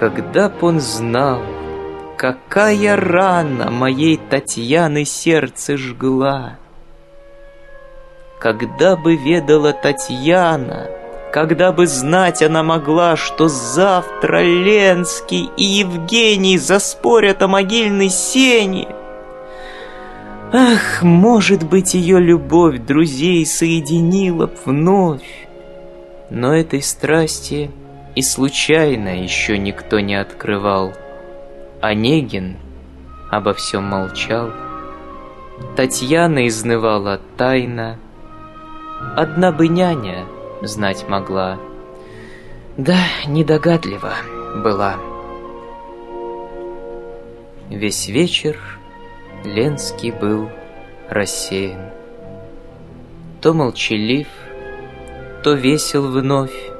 Когда б он знал, какая рана моей Татьяны сердце жгла. Когда бы ведала Татьяна, когда бы знать она могла, что завтра Ленский и Евгений заспорят о могильной сене. Ах, может быть, ее любовь друзей соединила б вновь. Но этой страсти и случайно еще никто не открывал. Онегин обо всем молчал. Татьяна изнывала тайно. Одна бы няня знать могла. Да, недогадлива была. Весь вечер Ленский был рассеян. То молчалив, то весел вновь,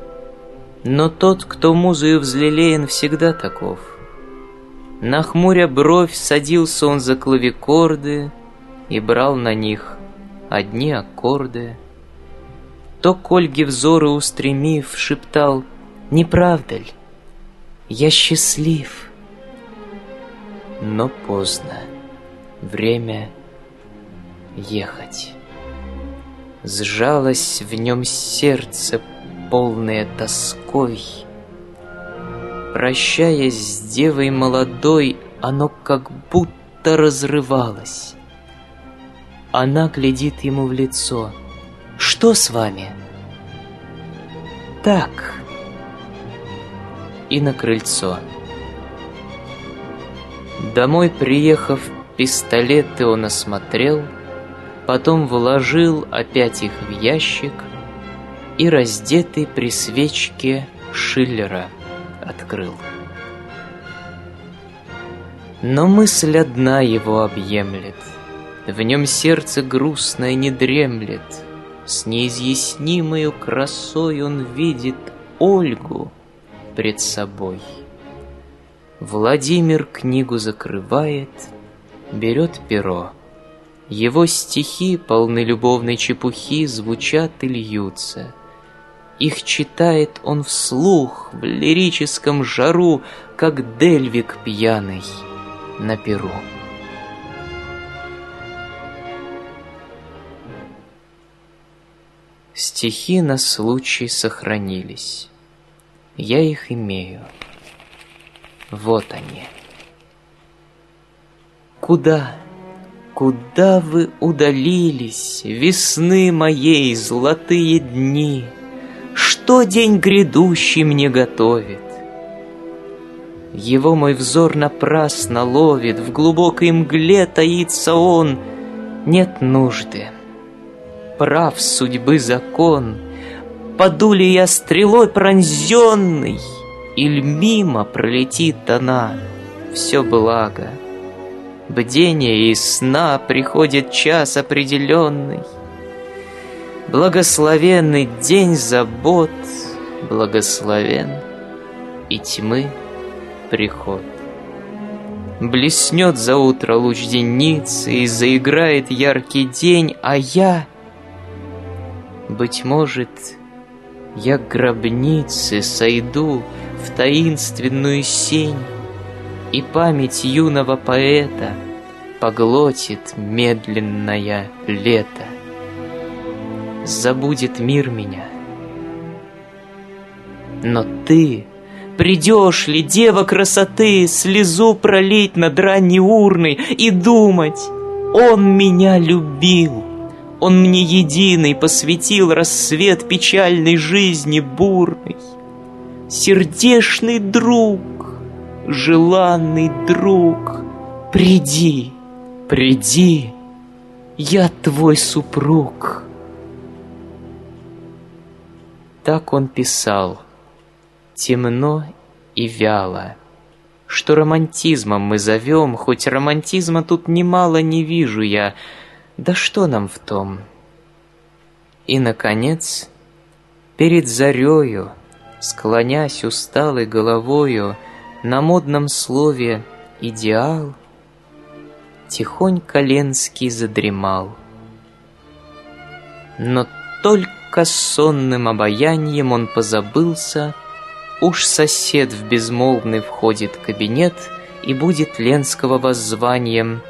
но тот, кто музою взлелеян, всегда таков. Нахмуря бровь, садился он за клавикорды и брал на них одни аккорды. То к Ольге взоры устремив, шептал «Не правда ли? Я счастлив». Но поздно. Время ехать. Сжалось в нем сердце, полное тоской. Прощаясь с девой молодой, оно как будто разрывалось. Она глядит ему в лицо. «Что с вами?» «Так». И на крыльцо. Домой приехав, Пистолеты он осмотрел, потом вложил опять их в ящик и раздетый при свечке Шиллера открыл. Но мысль одна его объемлет, В нем сердце грустное не дремлет, С неизъяснимою красой он видит Ольгу пред собой. Владимир книгу закрывает — берет перо. Его стихи, полны любовной чепухи, звучат и льются. Их читает он вслух, в лирическом жару, как Дельвик пьяный на перу. Стихи на случай сохранились. Я их имею. Вот они. Куда, куда вы удалились, Весны моей золотые дни? Что день грядущий мне готовит? Его мой взор напрасно ловит, В глубокой мгле таится он. Нет нужды. Прав судьбы закон. Паду ли я стрелой пронзенный, Иль мимо пролетит она, Все благо — бдения и сна приходит час определенный. Благословенный день забот, благословен и тьмы приход. Блеснет за утро луч деницы и заиграет яркий день, а я, быть может, я к гробнице сойду в таинственную сень, и память юного поэта Поглотит медленное лето. Забудет мир меня. Но ты придешь ли, дева красоты, Слезу пролить над ранней урной И думать, он меня любил, Он мне единый посвятил Рассвет печальной жизни бурной. Сердешный друг, желанный друг, приди, приди, я твой супруг. Так он писал, темно и вяло, что романтизмом мы зовем, хоть романтизма тут немало не вижу я, да что нам в том? И, наконец, перед зарею, склонясь усталой головою, на модном слове «идеал» Тихонько Ленский задремал. Но только сонным обаянием он позабылся. Уж сосед в безмолвный входит кабинет И будет Ленского воззванием.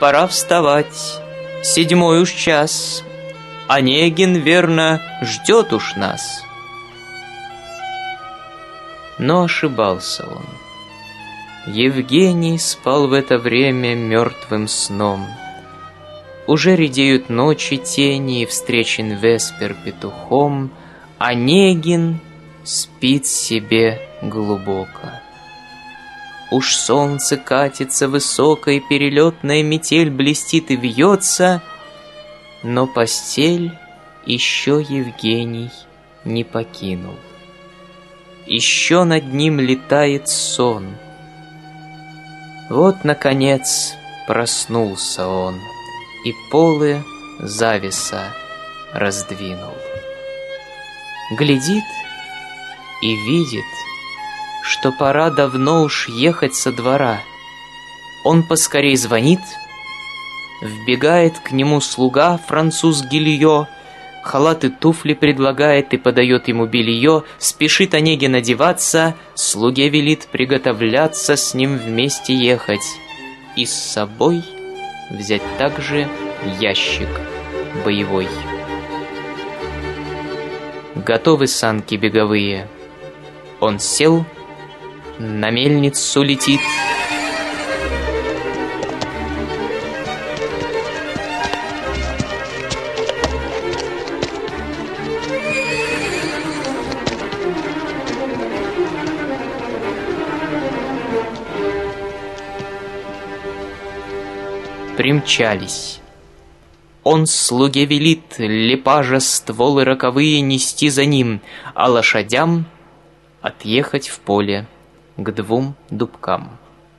Пора вставать, седьмой уж час. Онегин, верно, ждет уж нас Но ошибался он. Евгений спал в это время мертвым сном Уже редеют ночи тени встречен Веспер петухом Онегин спит себе глубоко. Уж солнце катится высоко, и перелетная метель блестит и вьется, но постель еще Евгений не покинул. Еще над ним летает сон. Вот, наконец, проснулся он, и полы зависа раздвинул. Глядит — и видит, что пора давно уж ехать со двора. Он поскорей звонит, вбегает к нему слуга, француз Гильё, халат и туфли предлагает и подает ему белье, спешит Онегин одеваться, слуге велит приготовляться, с ним вместе ехать и с собой взять также ящик боевой. Готовы санки беговые — он сел, на мельницу летит. Примчались. Он слуге велит лепажа стволы роковые нести за ним, а лошадям отъехать в поле к двум дубкам.